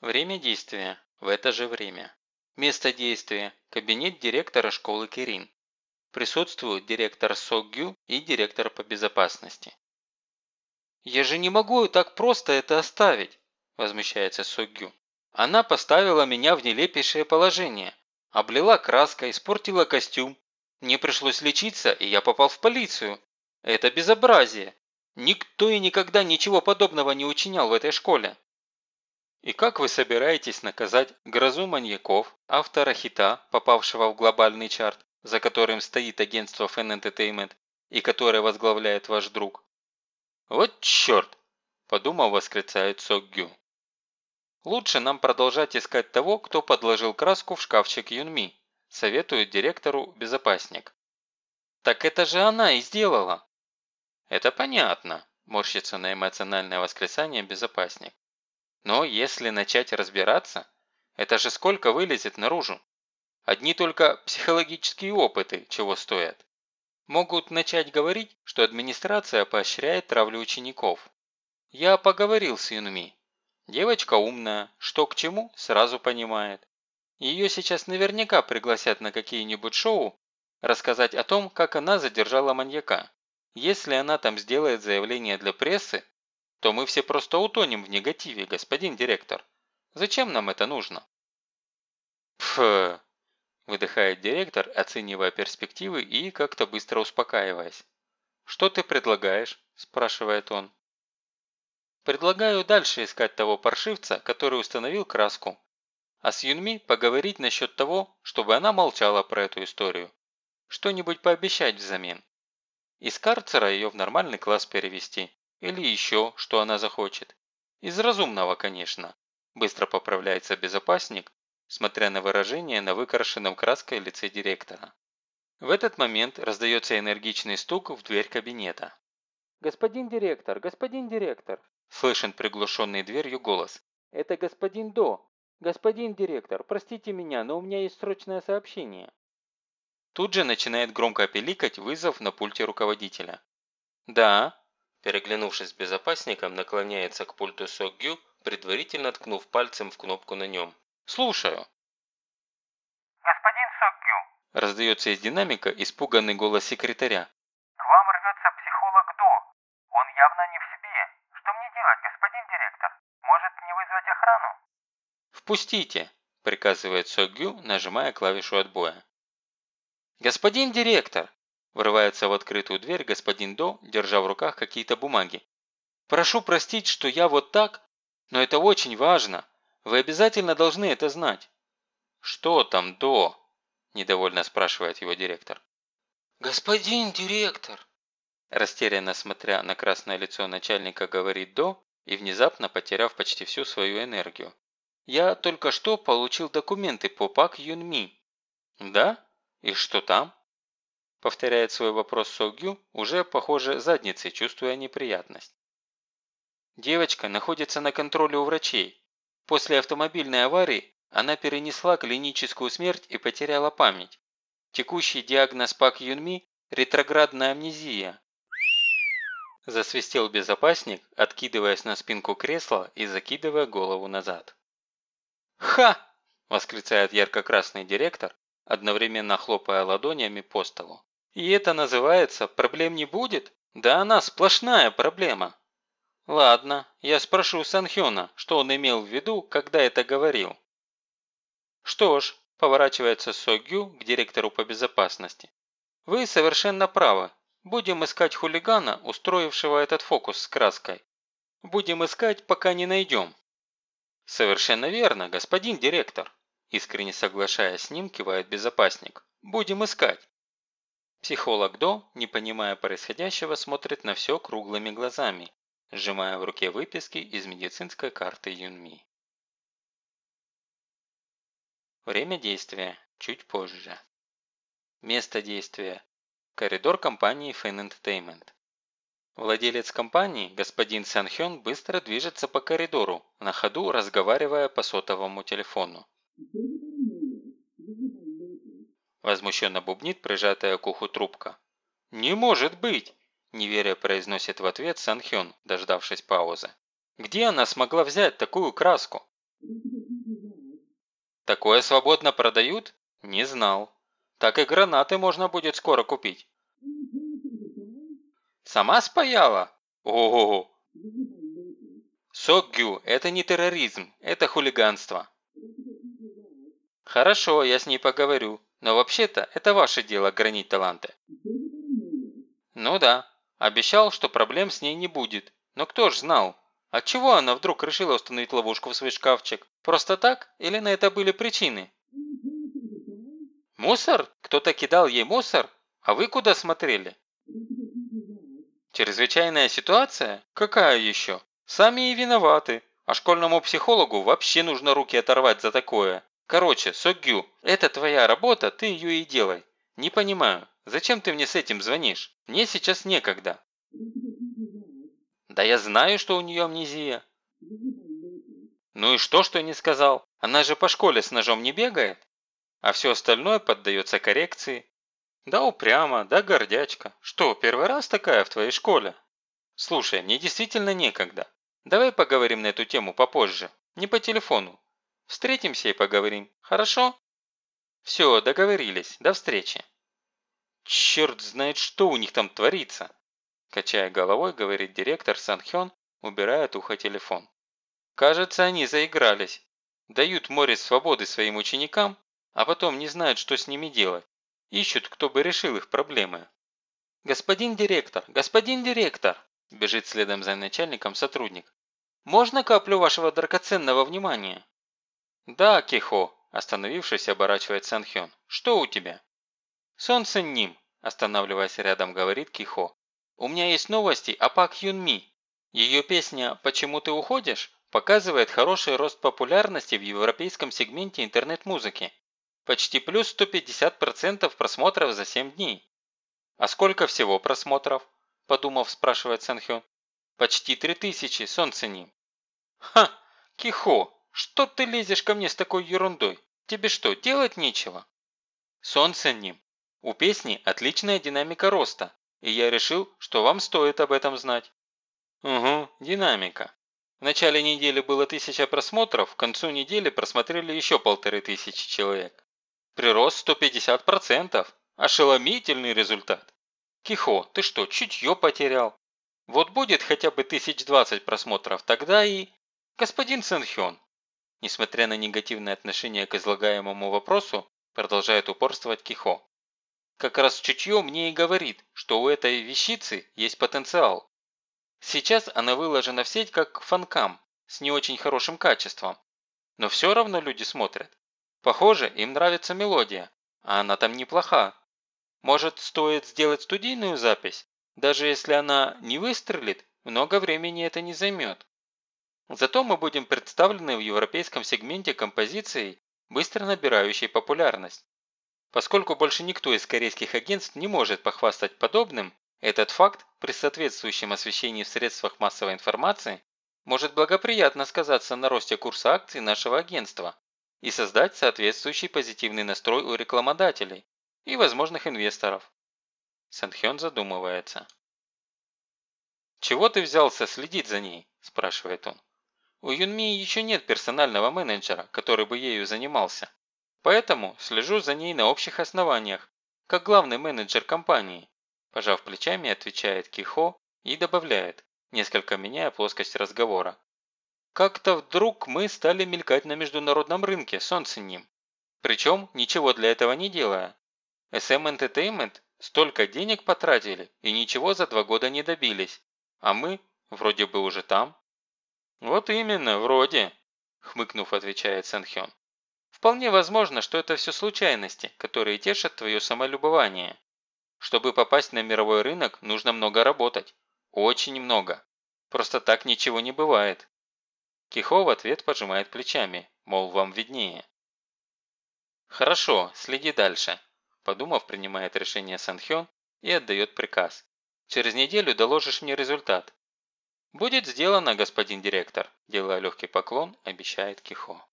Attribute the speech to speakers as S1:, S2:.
S1: Время действия – в это же время. Место действия – кабинет директора школы Кирин. Присутствуют директор Согю и директор по безопасности. «Я же не могу так просто это оставить», – возмущается Согю. «Она поставила меня в нелепейшее положение. Облила краской, испортила костюм. Мне пришлось лечиться, и я попал в полицию. Это безобразие. Никто и никогда ничего подобного не учинял в этой школе. И как вы собираетесь наказать грозу маньяков, автора хита, попавшего в глобальный чарт, за которым стоит агентство Fan Entertainment и которое возглавляет ваш друг? Вот черт! Подумал, восклицает Сокгю. Лучше нам продолжать искать того, кто подложил краску в шкафчик Юнми, советует директору безопасник. Так это же она и сделала. Это понятно, морщится на эмоциональное восклицание безопасник. Но если начать разбираться, это же сколько вылезет наружу? Одни только психологические опыты чего стоят. Могут начать говорить, что администрация поощряет травлю учеников. Я поговорил с Юнми. Девочка умная, что к чему, сразу понимает. Ее сейчас наверняка пригласят на какие-нибудь шоу рассказать о том, как она задержала маньяка. Если она там сделает заявление для прессы, то мы все просто утонем в негативе, господин директор. Зачем нам это нужно? Пф, выдыхает директор, оценивая перспективы и как-то быстро успокаиваясь. «Что ты предлагаешь?» – спрашивает он. «Предлагаю дальше искать того паршивца, который установил краску, а с Юнми поговорить насчет того, чтобы она молчала про эту историю. Что-нибудь пообещать взамен. Из карцера ее в нормальный класс перевести. Или еще, что она захочет. Из разумного, конечно. Быстро поправляется безопасник, смотря на выражение на выкрашенном краской лице директора. В этот момент раздается энергичный стук в дверь кабинета. «Господин директор, господин директор!» Слышен приглушенный дверью голос. «Это господин До. Господин директор, простите меня, но у меня есть срочное сообщение». Тут же начинает громко пиликать вызов на пульте руководителя. «Да», Переглянувшись с безопасником, наклоняется к пульту Сокгю, предварительно ткнув пальцем в кнопку на нем. «Слушаю».
S2: «Господин Сокгю», –
S1: раздается из динамика испуганный голос секретаря.
S2: «К вам рвется психолог До. Он явно не в себе. Что мне делать, господин директор? Может, не вызвать охрану?»
S1: «Впустите», – приказывает Сокгю, нажимая клавишу отбоя. «Господин директор!» Врывается в открытую дверь господин До, держа в руках какие-то бумаги. «Прошу простить, что я вот так, но это очень важно. Вы обязательно должны это знать». «Что там, До?» – недовольно спрашивает его директор. «Господин директор!» Растерянно смотря на красное лицо начальника, говорит До и внезапно потеряв почти всю свою энергию. «Я только что получил документы по Пак Юнми». «Да? И что там?» Повторяет свой вопрос Согю, уже, похоже, задницей, чувствуя неприятность. Девочка находится на контроле у врачей. После автомобильной аварии она перенесла клиническую смерть и потеряла память. Текущий диагноз Пак Юнми – ретроградная амнезия. Засвистел безопасник, откидываясь на спинку кресла и закидывая голову назад. «Ха!» – восклицает ярко-красный директор, одновременно хлопая ладонями по столу. И это называется «проблем не будет»? Да она сплошная проблема. Ладно, я спрошу Санхёна, что он имел в виду, когда это говорил. Что ж, поворачивается Согю к директору по безопасности. Вы совершенно правы. Будем искать хулигана, устроившего этот фокус с краской. Будем искать, пока не найдем. Совершенно верно, господин директор. Искренне соглашаясь с ним, кивает безопасник. Будем искать. Психолог До, не понимая происходящего, смотрит на все круглыми глазами, сжимая в руке выписки из медицинской карты Юнми. Время действия – чуть позже. Место действия – коридор компании Fan Entertainment. Владелец компании, господин Сан Хён, быстро движется по коридору, на ходу разговаривая по сотовому телефону. Возмущенно бубнит прижатая к уху трубка. «Не может быть!» – неверя произносит в ответ Санхён, дождавшись паузы. «Где она смогла взять такую краску?» Такое свободно продают? Не знал. Так и гранаты можно будет скоро купить. Сама спаяла? Ого! Сокгю – это не терроризм, это хулиганство. Хорошо, я с ней поговорю, но вообще-то это ваше дело гранить таланты. Ну да, обещал, что проблем с ней не будет. Но кто ж знал? Отчего она вдруг решила установить ловушку в свой шкафчик? Просто так? Или на это были причины? Мусор? Кто-то кидал ей мусор? А вы куда смотрели? Чрезвычайная ситуация? Какая еще? Сами и виноваты. А школьному психологу вообще нужно руки оторвать за такое. Короче, Согю, это твоя работа, ты ее и делай. Не понимаю, зачем ты мне с этим звонишь? Мне сейчас некогда. Да я знаю, что у нее амнезия. Ну и что, что не сказал? Она же по школе с ножом не бегает. А все остальное поддается коррекции. Да упрямо, да гордячка. Что, первый раз такая в твоей школе? Слушай, мне действительно некогда. Давай поговорим на эту тему попозже. Не по телефону. Встретимся и поговорим. Хорошо? Все, договорились. До встречи. Черт знает, что у них там творится. Качая головой, говорит директор Санхён, убирая от уха телефон. Кажется, они заигрались. Дают море свободы своим ученикам, а потом не знают, что с ними делать. Ищут, кто бы решил их проблемы. «Господин директор! Господин директор!» Бежит следом за начальником сотрудник. «Можно каплю вашего драгоценного внимания?» «Да, Кихо», – остановившись, оборачивает Санхён. «Что у тебя?» «Солнце ним», – останавливаясь рядом, говорит Кихо. «У меня есть новости о Пак Юн Ми. Ее песня «Почему ты уходишь?» показывает хороший рост популярности в европейском сегменте интернет-музыки. Почти плюс 150% просмотров за 7 дней. А сколько всего просмотров? подумав, спрашивает Сэнхён. «Почти три тысячи, солнце ним». «Ха! Кихо! Что ты лезешь ко мне с такой ерундой? Тебе что, делать нечего?» «Солнце ним. У песни отличная динамика роста, и я решил, что вам стоит об этом знать». «Угу, динамика. В начале недели было тысяча просмотров, к концу недели просмотрели еще полторы тысячи человек. Прирост 150%. Ошеломительный результат. Кихо, ты что, чутье потерял? Вот будет хотя бы тысяч двадцать просмотров, тогда и... Господин Сэнхён, несмотря на негативное отношение к излагаемому вопросу, продолжает упорствовать Кихо. Как раз чутье мне и говорит, что у этой вещицы есть потенциал. Сейчас она выложена в сеть как фанкам, с не очень хорошим качеством. Но все равно люди смотрят. Похоже, им нравится мелодия, а она там неплоха. Может, стоит сделать студийную запись? Даже если она не выстрелит, много времени это не займет. Зато мы будем представлены в европейском сегменте композицией, быстро набирающей популярность. Поскольку больше никто из корейских агентств не может похвастать подобным, этот факт при соответствующем освещении в средствах массовой информации может благоприятно сказаться на росте курса акций нашего агентства и создать соответствующий позитивный настрой у рекламодателей, и возможных инвесторов. Сэнхён задумывается. «Чего ты взялся следить за ней?» – спрашивает он. «У Юнми еще нет персонального менеджера, который бы ею занимался. Поэтому слежу за ней на общих основаниях, как главный менеджер компании», – пожав плечами, отвечает Кихо и добавляет, несколько меняя плоскость разговора. «Как-то вдруг мы стали мелькать на международном рынке, солнце ним. Причем ничего для этого не делая. SM Entertainment столько денег потратили и ничего за два года не добились. А мы вроде бы уже там. Вот именно, вроде, хмыкнув, отвечает Сэнхён. Вполне возможно, что это все случайности, которые тешат твое самолюбование. Чтобы попасть на мировой рынок, нужно много работать. Очень много. Просто так ничего не бывает. Кихо в ответ пожимает плечами, мол, вам виднее. Хорошо, следи дальше. Подумав, принимает решение Санхён и отдает приказ. Через неделю доложишь мне результат. Будет сделано, господин директор, делая легкий поклон, обещает Кихо.